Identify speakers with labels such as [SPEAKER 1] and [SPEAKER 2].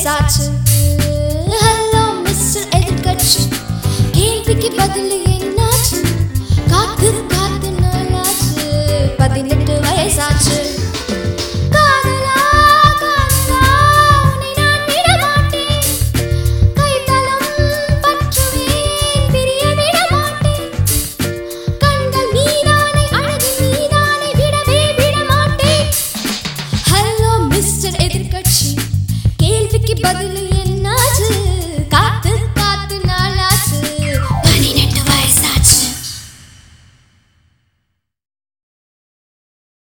[SPEAKER 1] साथ। Hello mister agriculture गेंद की बदली